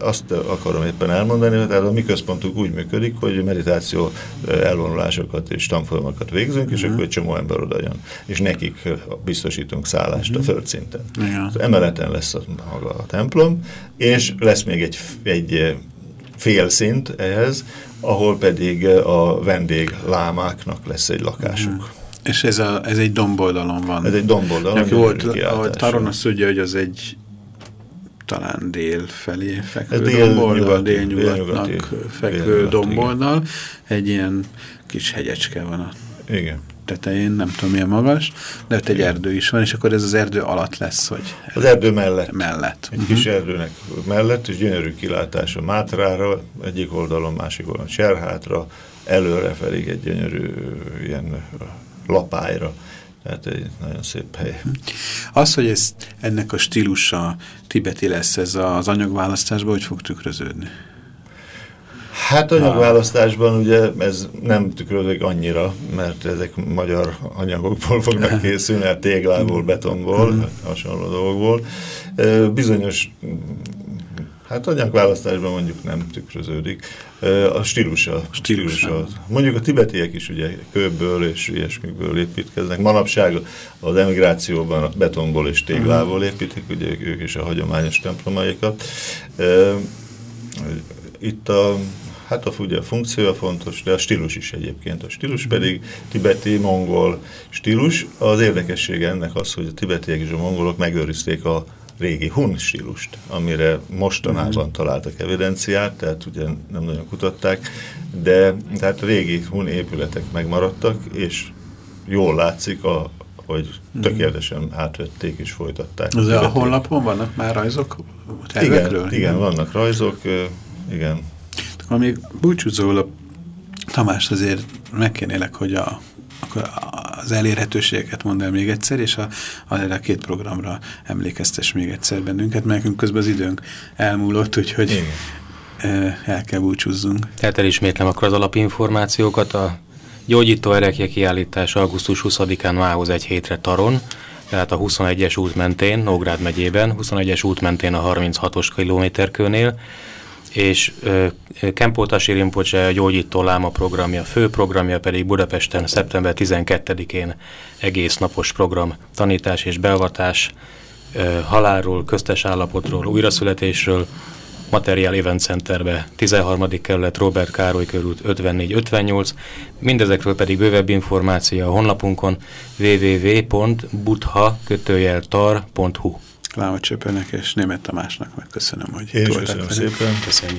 Azt akarom éppen elmondani, tehát a mi központunk úgy működik, hogy meditáció elvonulásokat és tanfolyamokat végzünk, uh -huh. és akkor egy csomó ember oda jön. És nekik biztosítunk szállást uh -huh. a földszinten. Igen. Az emeleten lesz a, maga a templom, és lesz még egy, egy félszint ehhez, ahol pedig a vendéglámáknak lesz egy lakásuk. Uh -huh. És ez, a, ez egy domboldalon van. Ez egy domboldalon. Neki volt, ahogy Taron azt tudja, hogy az egy talán dél felé fekvő dél, domboldal, délnyugatnak dél fekvő domboldal. Egy ilyen kis hegyecske van a Igen. tetején, nem tudom milyen magas, de ott egy Igen. erdő is van, és akkor ez az erdő alatt lesz, hogy... Az erdő mellett. Mellett. Egy uh -huh. kis mhm. erdőnek mellett, és gyönyörű kilátás a Mátrára, egyik oldalon, másik oldalon Cserhátra, előre felé egy gyönyörű ilyen lapályra. Tehát egy nagyon szép hely. Az, hogy ez, ennek a stílusa tibeti lesz, ez az anyagválasztásban, hogy fog tükröződni? Hát anyagválasztásban ugye ez nem tükröződik annyira, mert ezek magyar anyagokból fognak készülni, hát téglából, betonból, mm. hasonló dolgokból. Bizonyos Hát anyagválasztásban mondjuk nem tükröződik. A stílusa. stílusa. Mondjuk a tibetiek is ugye kőből és ilyesmikből építkeznek. Manapság az emigrációban a betonból és téglából építik, ugye ők is a hagyományos templomaikat. Itt a Hát a, ugye a funkció fontos, de a stílus is egyébként. A stílus pedig tibeti, mongol stílus. Az érdekessége ennek az, hogy a tibetiek és a mongolok megőrizték a régi hun stílust, amire mostanában mhm. találtak evidenciát, tehát ugye nem nagyon kutatták, de tehát a régi hun épületek megmaradtak, és jól látszik, a, hogy mhm. tökéletesen átvették és folytatták. Az a honlapon vannak már rajzok tervekről? Igen, igen, vannak rajzok, igen. Akkor még búcsúzóul Tamás azért megkérnélek, hogy a, akkor az elérhetőségeket mondd el még egyszer, és a, a, a két programra emlékeztes még egyszer bennünket, mert közben az időnk elmúlott, úgyhogy Igen. el kell búcsúzzunk. Tehát elismétlem akkor az alapinformációkat. A gyógyító erekje kiállítás augusztus 20-án mához egy hétre Taron, tehát a 21-es út mentén, Nógrád megyében, 21-es út mentén a 36-os kilométerkőnél, és Kempótasi Rimpocse gyógyító láma programja, fő programja pedig Budapesten szeptember 12-én egész napos program, tanítás és beavatás, halálról, köztes állapotról, újraszületésről, Materiál Event Centerbe, 13. kerület Robert Károly körút 54-58, mindezekről pedig bővebb információ a honlapunkon www.butha-tar.hu. Láma Csöpőnek és Német Tamásnak megköszönöm, hogy itt voltak. Köszönöm szépen. Köszönjük.